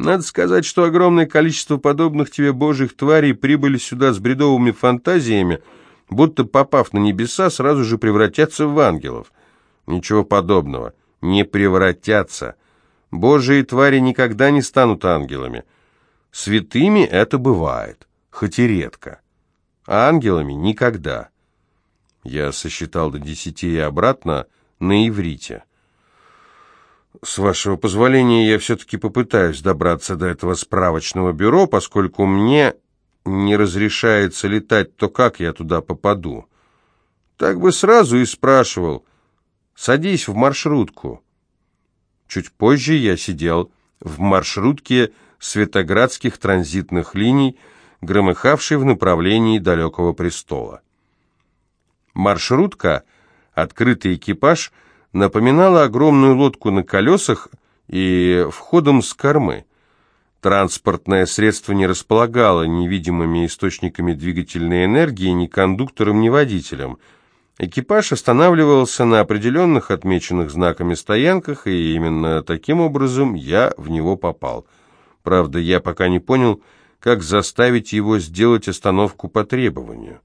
Надо сказать, что огромное количество подобных тебе божьих тварей прибыли сюда с бредовыми фантазиями, будто, попав на небеса, сразу же превратятся в ангелов. Ничего подобного. Не превратятся. Божьи твари никогда не станут ангелами. Святыми это бывает, хоть и редко. А ангелами никогда. Я сосчитал до десяти и обратно на иврите. С вашего позволения, я все-таки попытаюсь добраться до этого справочного бюро, поскольку мне не разрешается летать, то как я туда попаду? Так бы сразу и спрашивал. Садись в маршрутку. Чуть позже я сидел в маршрутке светоградских транзитных линий, громыхавшей в направлении далекого престола. Маршрутка, открытый экипаж, напоминала огромную лодку на колесах и входом с кормы. Транспортное средство не располагало невидимыми источниками двигательной энергии ни кондуктором, ни водителем. Экипаж останавливался на определенных отмеченных знаками стоянках, и именно таким образом я в него попал. Правда, я пока не понял, как заставить его сделать остановку по требованию.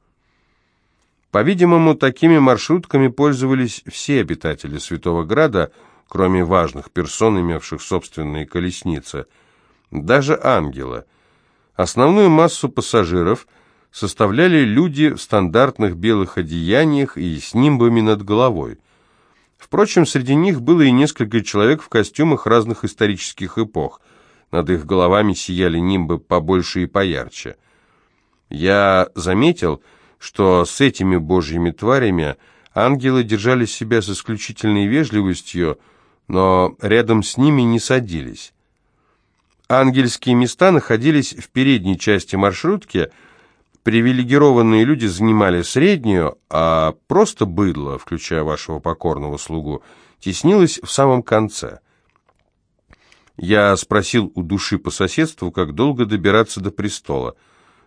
По-видимому, такими маршрутками пользовались все обитатели Святого Града, кроме важных персон, имевших собственные колесницы, даже ангела. Основную массу пассажиров составляли люди в стандартных белых одеяниях и с нимбами над головой. Впрочем, среди них было и несколько человек в костюмах разных исторических эпох. Над их головами сияли нимбы побольше и поярче. Я заметил, что с этими божьими тварями ангелы держали себя с исключительной вежливостью, но рядом с ними не садились. Ангельские места находились в передней части маршрутки, привилегированные люди занимали среднюю, а просто быдло, включая вашего покорного слугу, теснилось в самом конце. Я спросил у души по соседству, как долго добираться до престола.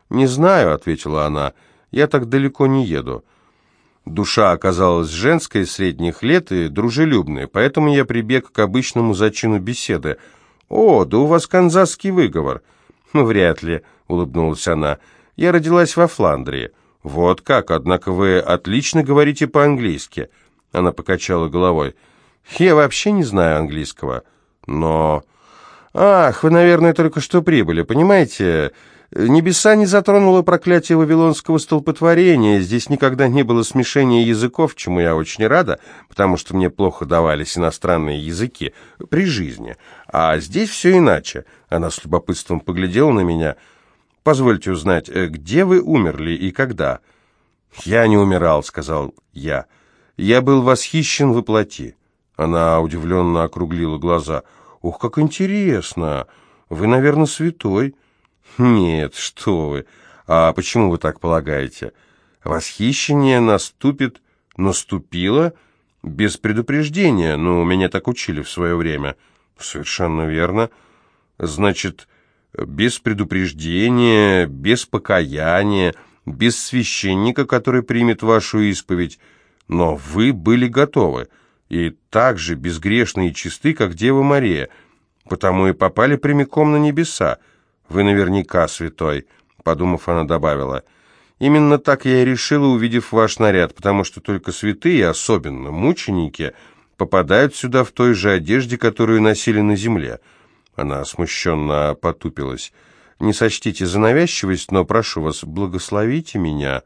«Не знаю», — ответила она, — я так далеко не еду. Душа оказалась женской, средних лет и дружелюбной, поэтому я прибег к обычному зачину беседы. «О, да у вас канзасский выговор». «Ну, «Вряд ли», — улыбнулась она. «Я родилась во Фландрии». «Вот как, однако вы отлично говорите по-английски». Она покачала головой. «Я вообще не знаю английского». «Но...» «Ах, вы, наверное, только что прибыли, понимаете? Небеса не затронуло проклятие вавилонского столпотворения, здесь никогда не было смешения языков, чему я очень рада, потому что мне плохо давались иностранные языки при жизни. А здесь все иначе. Она с любопытством поглядела на меня. «Позвольте узнать, э, где вы умерли и когда?» «Я не умирал», — сказал я. «Я был восхищен воплоти». Она удивленно округлила глаза. «Ух, как интересно! Вы, наверное, святой». «Нет, что вы! А почему вы так полагаете? Восхищение наступит... Наступило? Без предупреждения, ну, меня так учили в свое время». «Совершенно верно. Значит, без предупреждения, без покаяния, без священника, который примет вашу исповедь, но вы были готовы, и так же безгрешны и чисты, как Дева Мария, потому и попали прямиком на небеса. «Вы наверняка святой», — подумав, она добавила. «Именно так я и решила, увидев ваш наряд, потому что только святые, особенно мученики, попадают сюда в той же одежде, которую носили на земле». Она смущенно потупилась. «Не сочтите за навязчивость, но прошу вас, благословите меня».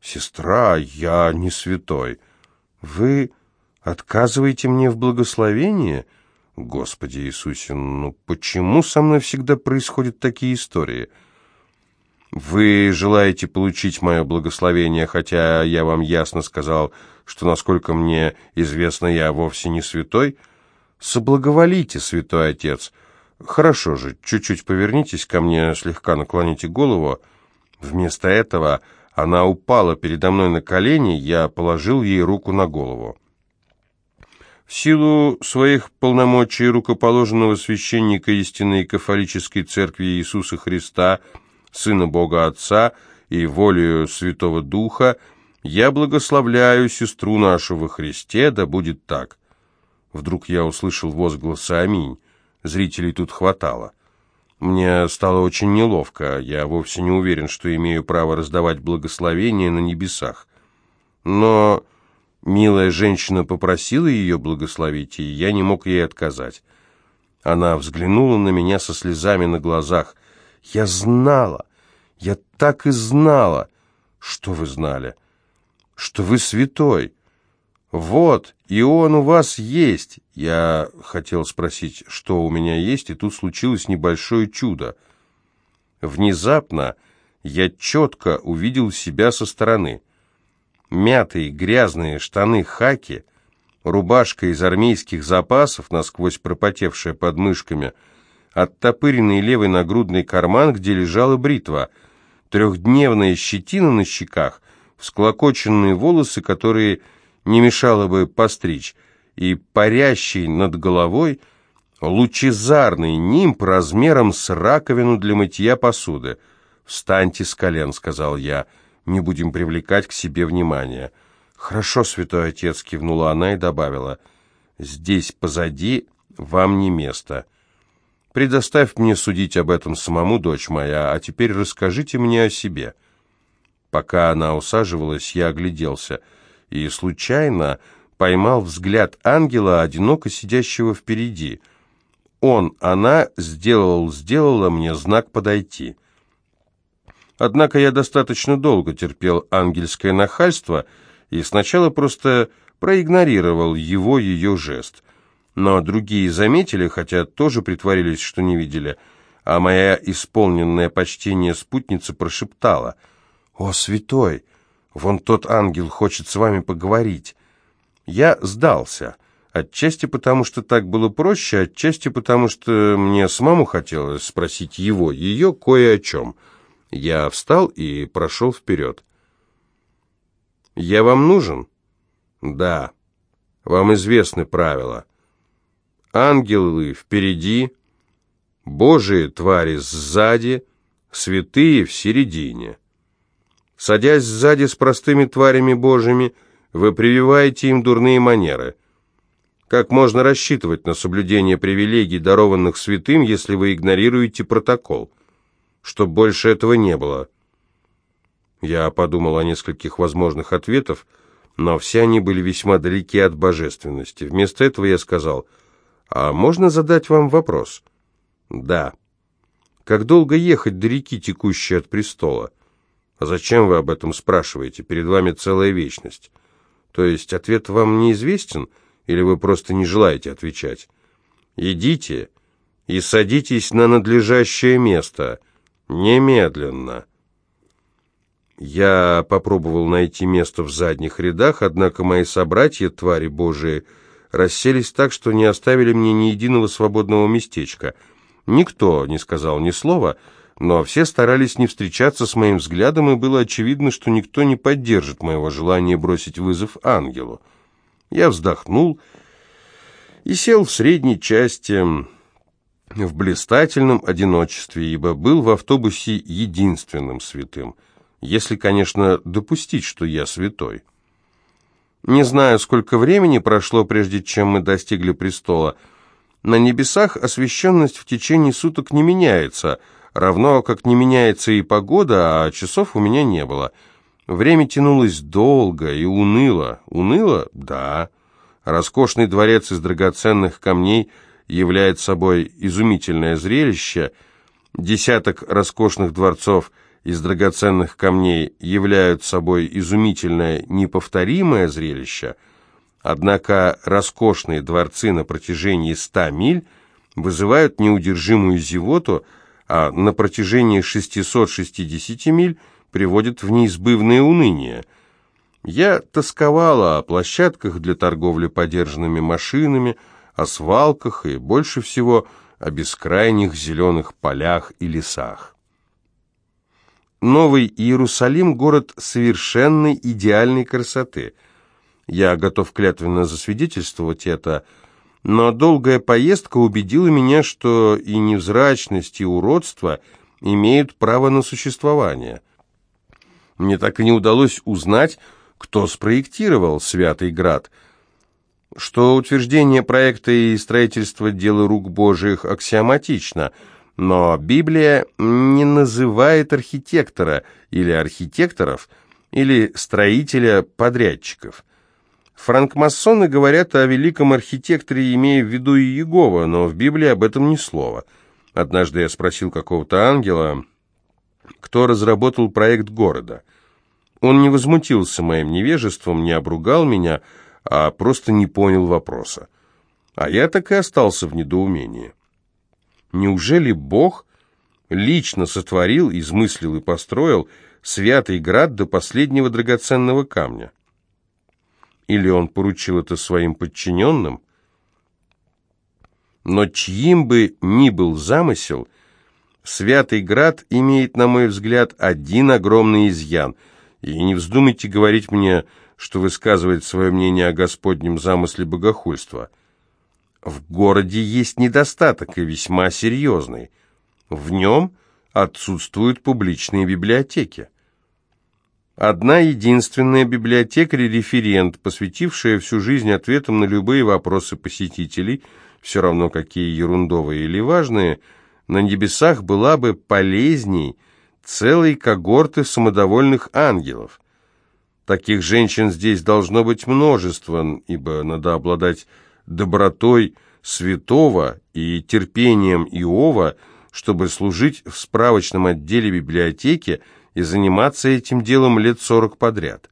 «Сестра, я не святой. Вы отказываете мне в благословении?» Господи Иисусе, ну почему со мной всегда происходят такие истории? Вы желаете получить мое благословение, хотя я вам ясно сказал, что, насколько мне известно, я вовсе не святой? Соблаговолите, святой отец. Хорошо же, чуть-чуть повернитесь ко мне, слегка наклоните голову. Вместо этого она упала передо мной на колени, я положил ей руку на голову. В силу своих полномочий рукоположенного священника истинной кафолической церкви Иисуса Христа, Сына Бога Отца и волею Святого Духа, я благословляю сестру нашу во Христе, да будет так. Вдруг я услышал возгласы «Аминь». Зрителей тут хватало. Мне стало очень неловко. Я вовсе не уверен, что имею право раздавать благословения на небесах. Но милая женщина попросила ее благословить, и я не мог ей отказать. Она взглянула на меня со слезами на глазах. «Я знала! Я так и знала!» «Что вы знали?» «Что вы святой!» «Вот, и он у вас есть!» Я хотел спросить, что у меня есть, и тут случилось небольшое чудо. Внезапно я четко увидел себя со стороны. Мятые грязные штаны хаки, рубашка из армейских запасов, насквозь пропотевшая под мышками, оттопыренный левый нагрудный карман, где лежала бритва, трехдневная щетина на щеках, всклокоченные волосы, которые не мешало бы постричь, и парящий над головой лучезарный нимб размером с раковину для мытья посуды. «Встаньте с колен», — сказал я, — «не будем привлекать к себе внимания». «Хорошо, святой отец», — кивнула она и добавила, «здесь позади вам не место». «Предоставь мне судить об этом самому, дочь моя, а теперь расскажите мне о себе». Пока она усаживалась, я огляделся — и случайно поймал взгляд ангела, одиноко сидящего впереди. Он, она, сделал, сделала мне знак подойти. Однако я достаточно долго терпел ангельское нахальство и сначала просто проигнорировал его, ее жест. Но другие заметили, хотя тоже притворились, что не видели, а моя исполненная почтение спутница прошептала «О, святой!» Вон тот ангел хочет с вами поговорить. Я сдался. Отчасти потому, что так было проще, отчасти потому, что мне самому хотелось спросить его, ее кое о чем. Я встал и прошел вперед. «Я вам нужен?» «Да. Вам известны правила. Ангелы впереди, божие твари сзади, святые в середине». Садясь сзади с простыми тварями божьими, вы прививаете им дурные манеры. Как можно рассчитывать на соблюдение привилегий, дарованных святым, если вы игнорируете протокол? Чтоб больше этого не было. Я подумал о нескольких возможных ответов, но все они были весьма далеки от божественности. Вместо этого я сказал, «А можно задать вам вопрос?» «Да». «Как долго ехать до реки, текущей от престола?» А зачем вы об этом спрашиваете? Перед вами целая вечность. То есть ответ вам неизвестен, или вы просто не желаете отвечать? Идите и садитесь на надлежащее место. Немедленно. Я попробовал найти место в задних рядах, однако мои собратья, твари божии, расселись так, что не оставили мне ни единого свободного местечка. Никто не сказал ни слова, но все старались не встречаться с моим взглядом, и было очевидно, что никто не поддержит моего желания бросить вызов ангелу. Я вздохнул и сел в средней части в блистательном одиночестве, ибо был в автобусе единственным святым, если, конечно, допустить, что я святой. Не знаю, сколько времени прошло, прежде чем мы достигли престола. На небесах освещенность в течение суток не меняется — равно как не меняется и погода, а часов у меня не было. Время тянулось долго и уныло. Уныло? Да. Роскошный дворец из драгоценных камней являет собой изумительное зрелище. Десяток роскошных дворцов из драгоценных камней являют собой изумительное, неповторимое зрелище. Однако роскошные дворцы на протяжении ста миль вызывают неудержимую зевоту, а на протяжении 660 миль приводит в неизбывное уныние. Я тосковала о площадках для торговли подержанными машинами, о свалках и, больше всего, о бескрайних зеленых полях и лесах. Новый Иерусалим – город совершенной идеальной красоты. Я готов клятвенно засвидетельствовать это – но долгая поездка убедила меня, что и невзрачность, и уродство имеют право на существование. Мне так и не удалось узнать, кто спроектировал Святый Град, что утверждение проекта и строительства дела рук Божиих аксиоматично, Но Библия не называет архитектора или архитекторов, или строителя-подрядчиков. Франкмасоны говорят о великом архитекторе, имея в виду Иегова, но в Библии об этом ни слова. Однажды я спросил какого-то ангела, кто разработал проект города. Он не возмутился моим невежеством, не обругал меня, а просто не понял вопроса. А я так и остался в недоумении. Неужели Бог лично сотворил, измыслил и построил святый град до последнего драгоценного камня? Или он поручил это своим подчиненным? Но чьим бы ни был замысел, Святый Град имеет, на мой взгляд, один огромный изъян. И не вздумайте говорить мне, что высказывает свое мнение о Господнем замысле богохульства. В городе есть недостаток, и весьма серьезный. В нем отсутствуют публичные библиотеки. Одна единственная библиотекарь-референт, посвятившая всю жизнь ответам на любые вопросы посетителей, все равно какие ерундовые или важные, на небесах была бы полезней целой когорты самодовольных ангелов. Таких женщин здесь должно быть множество, ибо надо обладать добротой святого и терпением Иова, чтобы служить в справочном отделе библиотеки и заниматься этим делом лет сорок подряд.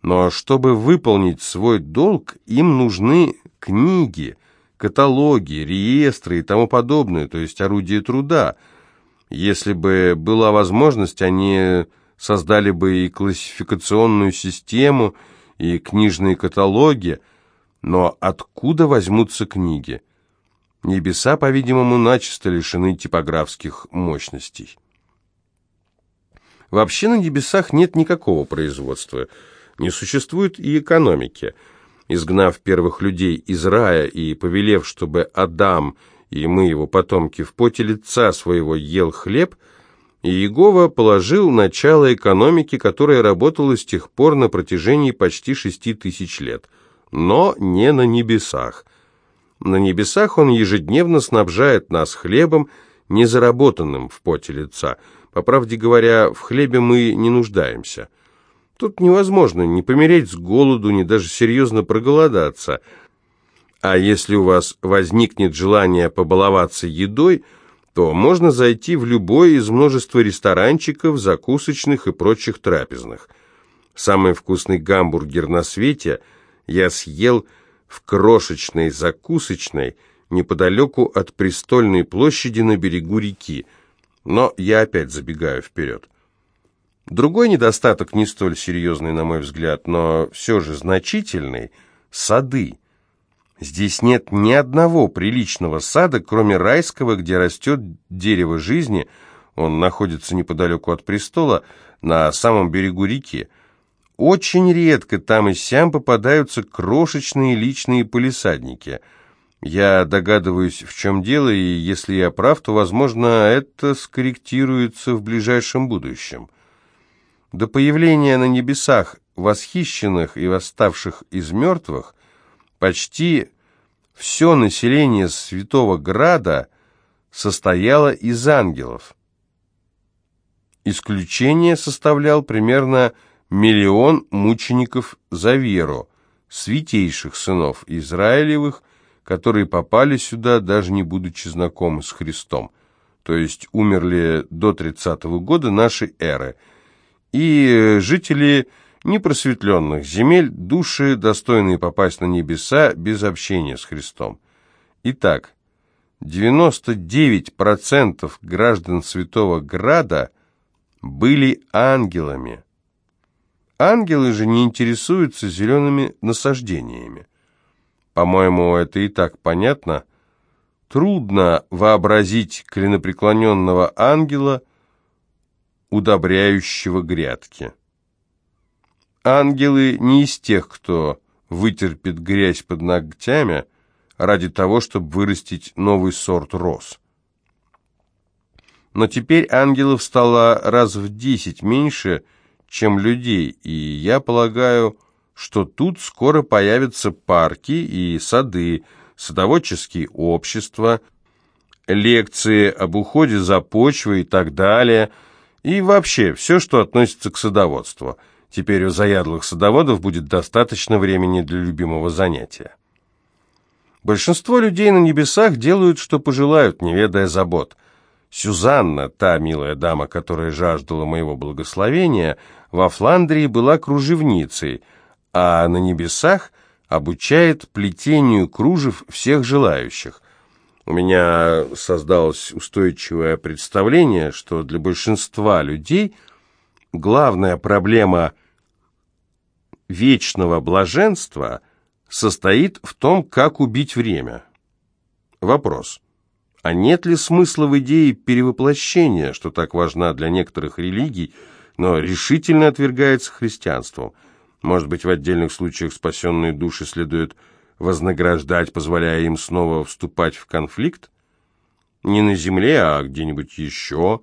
Но чтобы выполнить свой долг, им нужны книги, каталоги, реестры и тому подобное, то есть орудия труда. Если бы была возможность, они создали бы и классификационную систему, и книжные каталоги, но откуда возьмутся книги? Небеса, по-видимому, начисто лишены типографских мощностей. Вообще на небесах нет никакого производства, не существует и экономики. Изгнав первых людей из рая и повелев, чтобы Адам и мы, его потомки, в поте лица своего ел хлеб – Иегова положил начало экономики, которая работала с тех пор на протяжении почти шести тысяч лет, но не на небесах. На небесах он ежедневно снабжает нас хлебом, не заработанным в поте лица. По правде говоря, в хлебе мы не нуждаемся. Тут невозможно ни помереть с голоду, ни даже серьезно проголодаться. А если у вас возникнет желание побаловаться едой – то можно зайти в любой из множества ресторанчиков, закусочных и прочих трапезных. Самый вкусный гамбургер на свете я съел в крошечной закусочной неподалеку от Престольной площади на берегу реки, но я опять забегаю вперед. Другой недостаток, не столь серьезный, на мой взгляд, но все же значительный – сады. Здесь нет ни одного приличного сада, кроме райского, где растет дерево жизни. Он находится неподалеку от престола, на самом берегу реки. Очень редко там и сям попадаются крошечные личные полисадники. Я догадываюсь, в чем дело, и если я прав, то, возможно, это скорректируется в ближайшем будущем. До появления на небесах восхищенных и восставших из мертвых Почти все население Святого Града состояло из ангелов. Исключение составлял примерно миллион мучеников за веру, святейших сынов Израилевых, которые попали сюда, даже не будучи знакомы с Христом, то есть умерли до 30 -го года нашей эры, и жители непросветленных земель, души, достойные попасть на небеса без общения с Христом. Итак, 99% граждан Святого Града были ангелами. Ангелы же не интересуются зелеными насаждениями. По-моему, это и так понятно. Трудно вообразить коленопреклоненного ангела, удобряющего грядки. Ангелы не из тех, кто вытерпит грязь под ногтями ради того, чтобы вырастить новый сорт роз. Но теперь ангелов стало раз в десять меньше, чем людей, и я полагаю, что тут скоро появятся парки и сады, садоводческие общества, лекции об уходе за почвой и так далее, и вообще все, что относится к садоводству. Теперь у заядлых садоводов будет достаточно времени для любимого занятия. Большинство людей на небесах делают, что пожелают, не ведая забот. Сюзанна, та милая дама, которая жаждала моего благословения, во Фландрии была кружевницей, а на небесах обучает плетению кружев всех желающих. У меня создалось устойчивое представление, что для большинства людей главная проблема вечного блаженства состоит в том, как убить время. Вопрос. А нет ли смысла в идее перевоплощения, что так важна для некоторых религий, но решительно отвергается христианством? Может быть, в отдельных случаях спасенные души следует вознаграждать, позволяя им снова вступать в конфликт? Не на земле, а где-нибудь еще.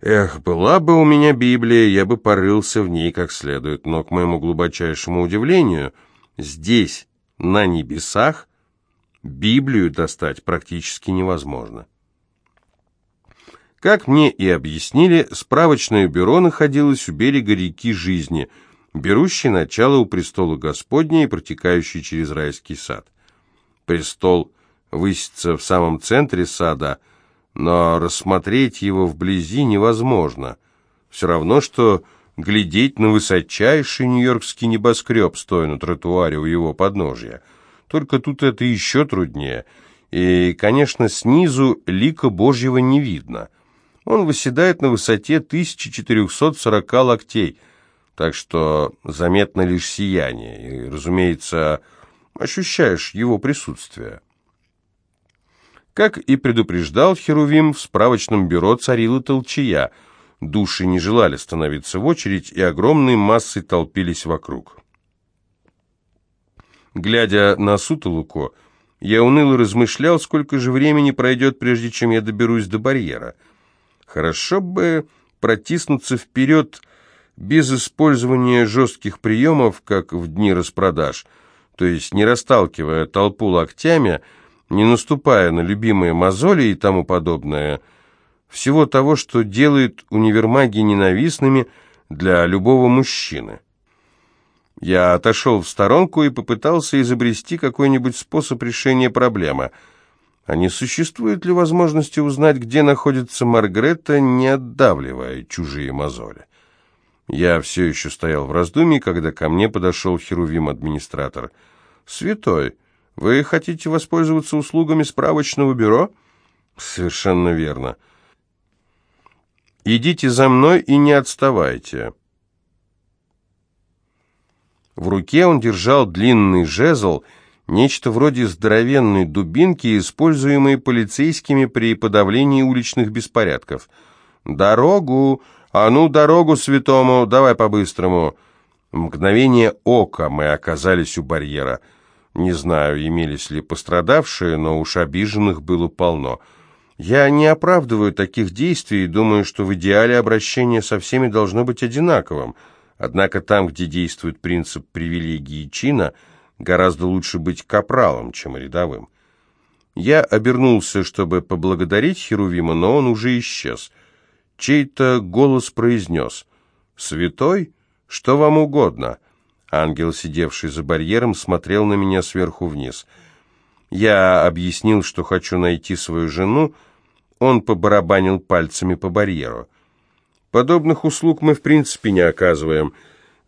Эх, была бы у меня Библия, я бы порылся в ней как следует, но, к моему глубочайшему удивлению, здесь, на небесах, Библию достать практически невозможно. Как мне и объяснили, справочное бюро находилось у берега реки жизни, берущей начало у престола Господня и протекающей через райский сад. Престол высится в самом центре сада, но рассмотреть его вблизи невозможно. Все равно, что глядеть на высочайший нью-йоркский небоскреб, стоя на тротуаре у его подножия – только тут это еще труднее. И, конечно, снизу лика Божьего не видно. Он выседает на высоте 1440 локтей, так что заметно лишь сияние, и, разумеется, ощущаешь его присутствие. Как и предупреждал Херувим, в справочном бюро царила толчая. Души не желали становиться в очередь, и огромной массой толпились вокруг. Глядя на сутолоку, я уныло размышлял, сколько же времени пройдет, прежде чем я доберусь до барьера. Хорошо бы протиснуться вперед без использования жестких приемов, как в дни распродаж, то есть не расталкивая толпу локтями, не наступая на любимые мозоли и тому подобное, всего того, что делает универмаги ненавистными для любого мужчины. Я отошел в сторонку и попытался изобрести какой-нибудь способ решения проблемы. А не существует ли возможности узнать, где находится Маргретта, не отдавливая чужие мозоли? Я все еще стоял в раздумье, когда ко мне подошел Херувим-администратор. «Святой, вы хотите воспользоваться услугами справочного бюро?» «Совершенно верно». «Идите за мной и не отставайте». В руке он держал длинный жезл, нечто вроде здоровенной дубинки, используемой полицейскими при подавлении уличных беспорядков. «Дорогу! А ну, дорогу святому! Давай по-быстрому!» мгновение ока мы оказались у барьера. Не знаю, имелись ли пострадавшие, но уж обиженных было полно. Я не оправдываю таких действий и думаю, что в идеале обращение со всеми должно быть одинаковым – Однако там, где действует принцип привилегии чина, гораздо лучше быть капралом, чем рядовым. Я обернулся, чтобы поблагодарить Херувима, но он уже исчез. Чей-то голос произнес «Святой? Что вам угодно?» Ангел, сидевший за барьером, смотрел на меня сверху вниз. Я объяснил, что хочу найти свою жену. Он побарабанил пальцами по барьеру. Подобных услуг мы в принципе не оказываем.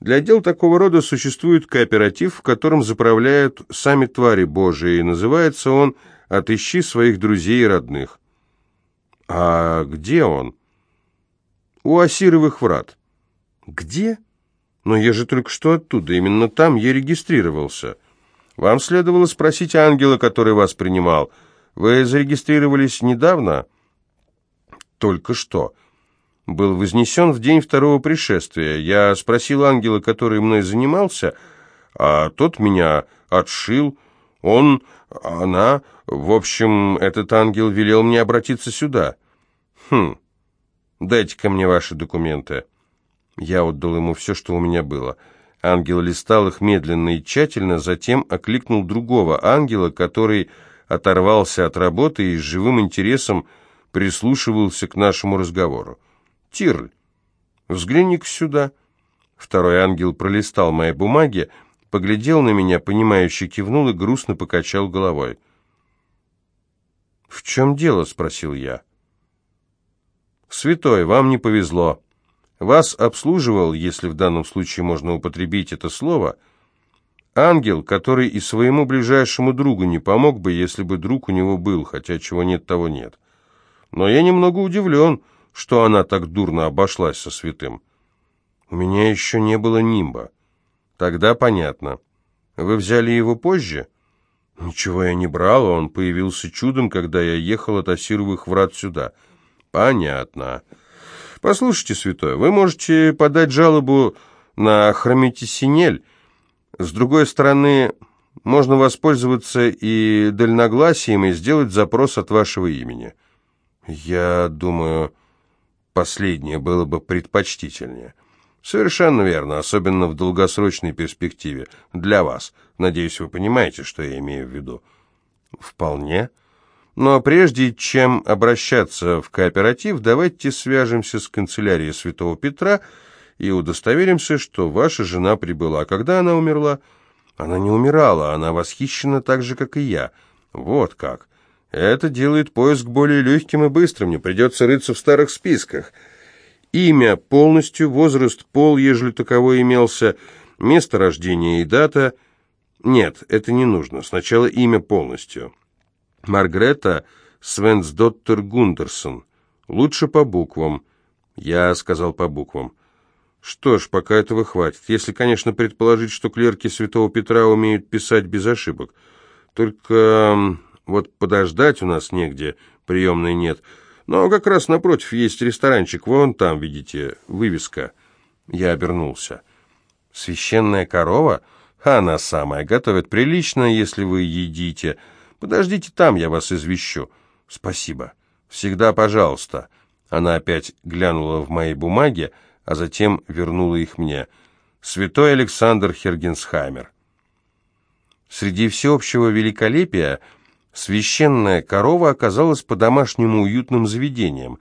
Для дел такого рода существует кооператив, в котором заправляют сами твари Божии, и называется он «Отыщи своих друзей и родных». А где он? У Осировых врат. Где? Но я же только что оттуда, именно там я регистрировался. Вам следовало спросить ангела, который вас принимал. Вы зарегистрировались недавно? Только что был вознесен в день второго пришествия. Я спросил ангела, который мной занимался, а тот меня отшил. Он, она, в общем, этот ангел велел мне обратиться сюда. Хм, дайте-ка мне ваши документы. Я отдал ему все, что у меня было. Ангел листал их медленно и тщательно, затем окликнул другого ангела, который оторвался от работы и с живым интересом прислушивался к нашему разговору. «Тирль, взгляни-ка сюда». Второй ангел пролистал мои бумаги, поглядел на меня, понимающе кивнул и грустно покачал головой. «В чем дело?» — спросил я. «Святой, вам не повезло. Вас обслуживал, если в данном случае можно употребить это слово, ангел, который и своему ближайшему другу не помог бы, если бы друг у него был, хотя чего нет, того нет. Но я немного удивлен, что она так дурно обошлась со святым. У меня еще не было нимба. Тогда понятно. Вы взяли его позже?» «Ничего я не брал, он появился чудом, когда я ехал от Асировых врат сюда». «Понятно. Послушайте, святой, вы можете подать жалобу на хрометисинель. С другой стороны, можно воспользоваться и дальногласием и сделать запрос от вашего имени». «Я думаю, последнее было бы предпочтительнее». «Совершенно верно, особенно в долгосрочной перспективе. Для вас. Надеюсь, вы понимаете, что я имею в виду». «Вполне. Но прежде чем обращаться в кооператив, давайте свяжемся с канцелярией Святого Петра и удостоверимся, что ваша жена прибыла. А когда она умерла?» «Она не умирала, она восхищена так же, как и я». «Вот как. Это делает поиск более легким и быстрым, не придется рыться в старых списках». Имя полностью, возраст, пол, ежели таковой имелся, место рождения и дата. Нет, это не нужно. Сначала имя полностью. Маргрета Свенсдоттер Гундерсон. Лучше по буквам. Я сказал по буквам. Что ж, пока этого хватит. Если, конечно, предположить, что клерки Святого Петра умеют писать без ошибок. Только вот подождать у нас негде, приемной нет. Но как раз напротив есть ресторанчик, вон там, видите, вывеска. Я обернулся. Священная корова? Она самая, готовит прилично, если вы едите. Подождите там, я вас извещу. Спасибо. Всегда пожалуйста. Она опять глянула в мои бумаги, а затем вернула их мне. Святой Александр Хергенсхаймер. Среди всеобщего великолепия Священная корова оказалась по-домашнему уютным заведением.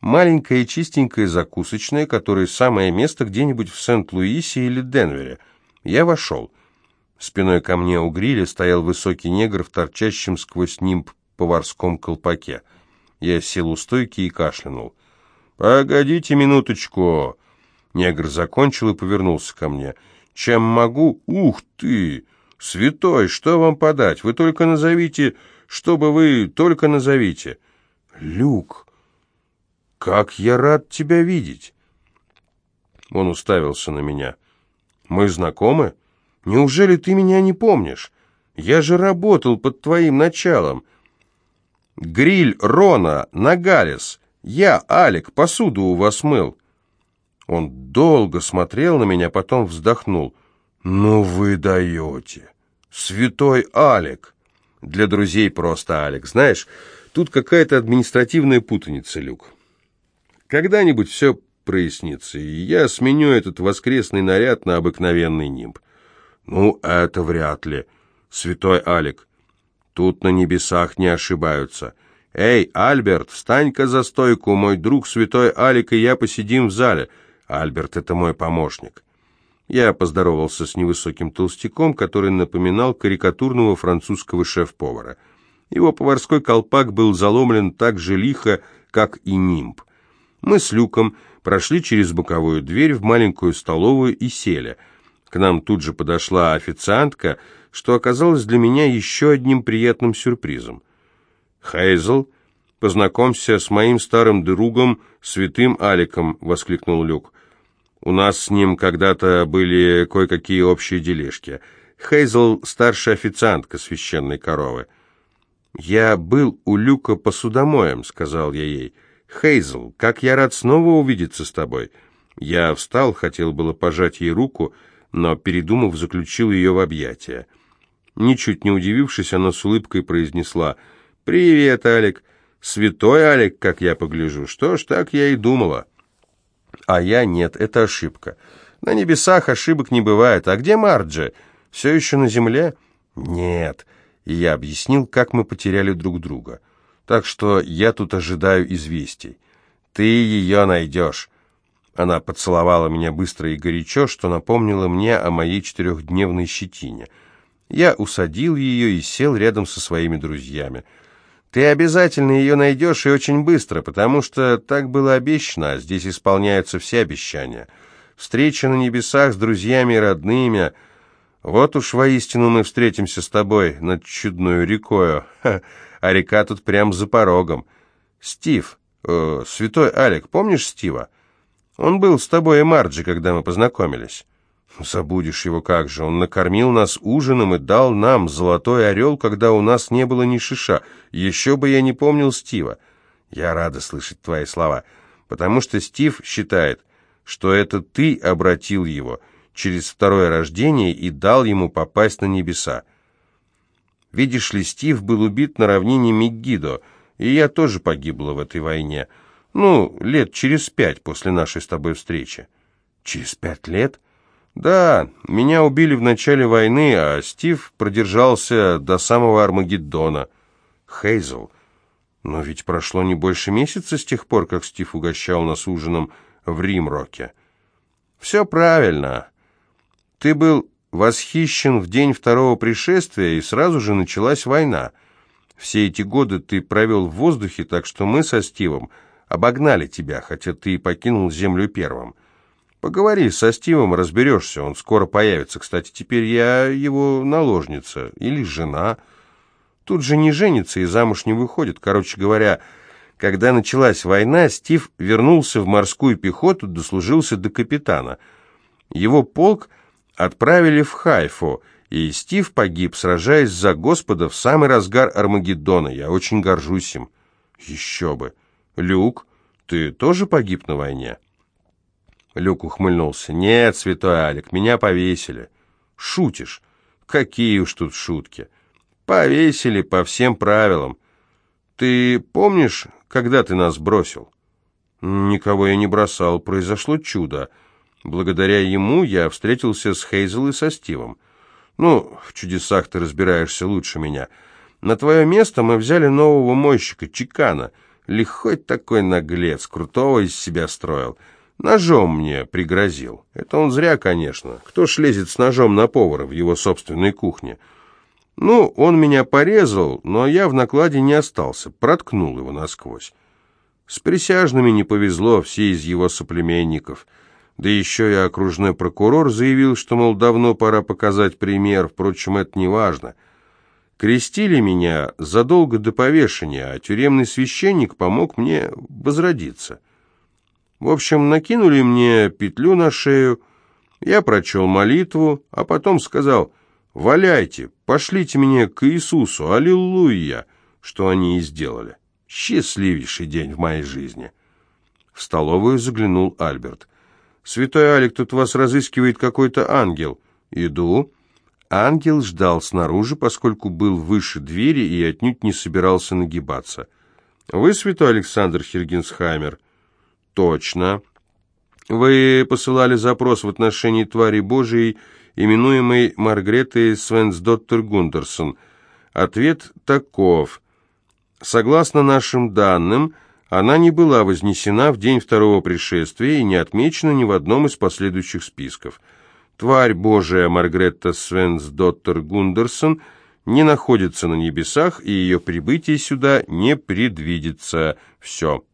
Маленькая и чистенькая закусочная, которой самое место где-нибудь в Сент-Луисе или Денвере. Я вошел. Спиной ко мне у гриля стоял высокий негр в торчащем сквозь нимб поварском колпаке. Я сел у стойки и кашлянул. «Погодите минуточку!» Негр закончил и повернулся ко мне. «Чем могу? Ух ты! Святой, что вам подать? Вы только назовите что бы вы только назовите. Люк, как я рад тебя видеть. Он уставился на меня. Мы знакомы? Неужели ты меня не помнишь? Я же работал под твоим началом. Гриль Рона, Нагалес. Я, Алик, посуду у вас мыл. Он долго смотрел на меня, потом вздохнул. «Ну вы даете! Святой Алик!» Для друзей просто, Алекс. Знаешь, тут какая-то административная путаница, Люк. Когда-нибудь все прояснится, и я сменю этот воскресный наряд на обыкновенный нимб. Ну, это вряд ли. Святой Алик, тут на небесах не ошибаются. Эй, Альберт, встань-ка за стойку, мой друг святой Алик и я посидим в зале. Альберт — это мой помощник. Я поздоровался с невысоким толстяком, который напоминал карикатурного французского шеф-повара. Его поварской колпак был заломлен так же лихо, как и нимб. Мы с Люком прошли через боковую дверь в маленькую столовую и сели. К нам тут же подошла официантка, что оказалось для меня еще одним приятным сюрпризом. «Хейзл, познакомься с моим старым другом, святым Аликом», — воскликнул Люк. У нас с ним когда-то были кое-какие общие делишки. Хейзел – старшая официантка священной коровы. «Я был у Люка посудомоем», — сказал я ей. «Хейзел, как я рад снова увидеться с тобой». Я встал, хотел было пожать ей руку, но, передумав, заключил ее в объятия. Ничуть не удивившись, она с улыбкой произнесла «Привет, Алик! Святой Алик, как я погляжу! Что ж, так я и думала!» А я нет, это ошибка. На небесах ошибок не бывает. А где Марджи? Все еще на земле? Нет. и я объяснил, как мы потеряли друг друга. Так что я тут ожидаю известий. Ты ее найдешь. Она поцеловала меня быстро и горячо, что напомнило мне о моей четырехдневной щетине. Я усадил ее и сел рядом со своими друзьями. Ты обязательно ее найдешь и очень быстро, потому что так было обещано, а здесь исполняются все обещания. Встреча на небесах с друзьями и родными. Вот уж воистину мы встретимся с тобой над чудной рекою. А река тут прямо за порогом. Стив, э, святой Алек, помнишь Стива? Он был с тобой и Марджи, когда мы познакомились. Забудешь его как же. Он накормил нас ужином и дал нам золотой орел, когда у нас не было ни шиша. Еще бы я не помнил Стива. Я рада слышать твои слова, потому что Стив считает, что это ты обратил его через второе рождение и дал ему попасть на небеса. Видишь ли, Стив был убит на равнине Мегидо, и я тоже погибла в этой войне. Ну, лет через пять после нашей с тобой встречи. Через пять лет? Да, меня убили в начале войны, а Стив продержался до самого Армагеддона. Хейзел. Но ведь прошло не больше месяца с тех пор, как Стив угощал нас ужином в Римроке. Все правильно. Ты был восхищен в день второго пришествия, и сразу же началась война. Все эти годы ты провел в воздухе, так что мы со Стивом обогнали тебя, хотя ты и покинул землю первым. Поговори со Стивом, разберешься, он скоро появится. Кстати, теперь я его наложница или жена. Тут же не женится и замуж не выходит. Короче говоря, когда началась война, Стив вернулся в морскую пехоту, дослужился до капитана. Его полк отправили в Хайфу, и Стив погиб, сражаясь за Господа в самый разгар Армагеддона. Я очень горжусь им. Еще бы. Люк, ты тоже погиб на войне?» Люк ухмыльнулся. «Нет, святой Алик, меня повесили». «Шутишь? Какие уж тут шутки!» «Повесили по всем правилам. Ты помнишь, когда ты нас бросил?» «Никого я не бросал. Произошло чудо. Благодаря ему я встретился с Хейзел и со Стивом. Ну, в чудесах ты разбираешься лучше меня. На твое место мы взяли нового мойщика, Чикана. Лихой такой наглец, крутого из себя строил». Ножом мне пригрозил. Это он зря, конечно. Кто ж лезет с ножом на повара в его собственной кухне? Ну, он меня порезал, но я в накладе не остался, проткнул его насквозь. С присяжными не повезло, все из его соплеменников. Да еще и окружной прокурор заявил, что, мол, давно пора показать пример, впрочем, это не важно. Крестили меня задолго до повешения, а тюремный священник помог мне возродиться. В общем, накинули мне петлю на шею, я прочел молитву, а потом сказал «Валяйте, пошлите меня к Иисусу, аллилуйя!» Что они и сделали. Счастливейший день в моей жизни. В столовую заглянул Альберт. «Святой Алик, тут вас разыскивает какой-то ангел». «Иду». Ангел ждал снаружи, поскольку был выше двери и отнюдь не собирался нагибаться. «Вы святой Александр Хергенсхаймер?» Точно. Вы посылали запрос в отношении твари Божией, именуемой Маргретой Свенсдоттер Гундерсон. Ответ таков. Согласно нашим данным, она не была вознесена в день второго пришествия и не отмечена ни в одном из последующих списков. Тварь Божия Маргретта Свенсдоттер Гундерсон не находится на небесах, и ее прибытие сюда не предвидится. Все.